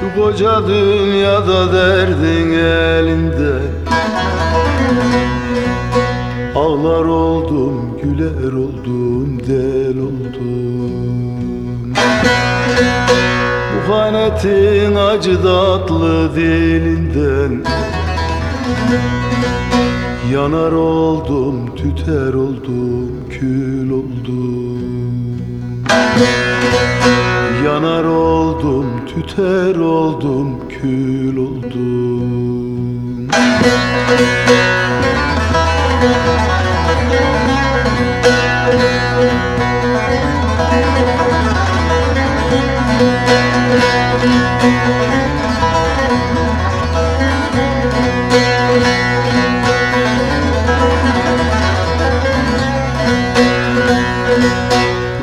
Şu koca dünyada derdin elinde. Ağlar oldum, güler oldum, del oldum Bu hanetin acı tatlı dilinden. Yanar oldum, tüter oldum, kül oldum. Yanar oldum, tüter oldum, kül oldum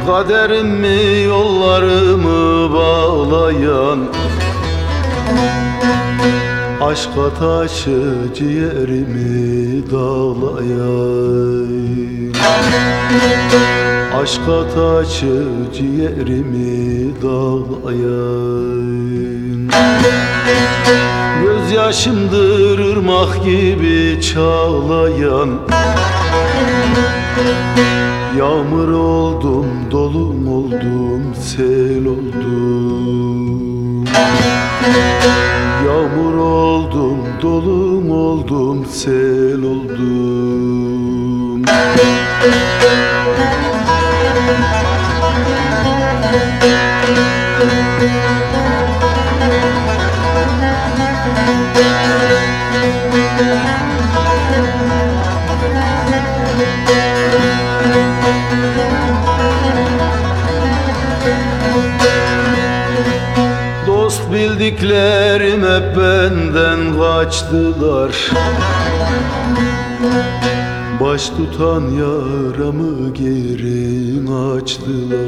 Kaderimi yollarımı bağlayan? Aşka taşı ciğerimi dağlayan Aşka taşı ciğerimi dağlayan Gözyaşımdır ırmak gibi çağlayan. Yağmur oldum, dolum oldum, sel oldum. Yağmur oldum, dolum oldum, sel oldum Dost bildiklerim hep benden kaçtılar Baş tutan yaramı geri açtılar.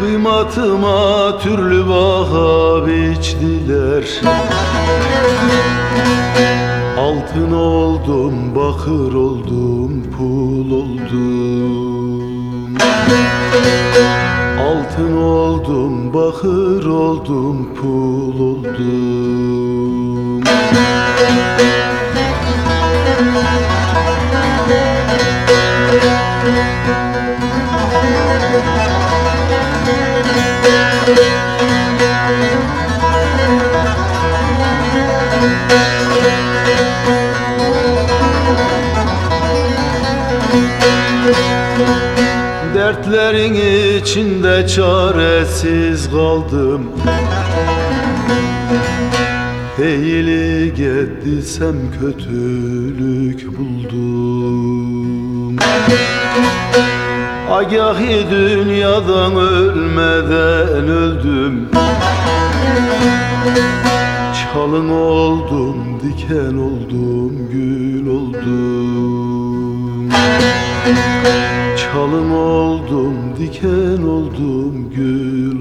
Kıymatıma türlü baha biçtiler Altın oldum, bakır oldum, pul oldum. Altın oldum, bakır oldum, pul oldum Dertlerin içinde çaresiz kaldım Eğilik ettiysem kötülük buldum. Agahi dünyadan ölmeden öldüm. Çalın oldum, diken oldum, gül oldum. Çalım oldum, diken oldum, gül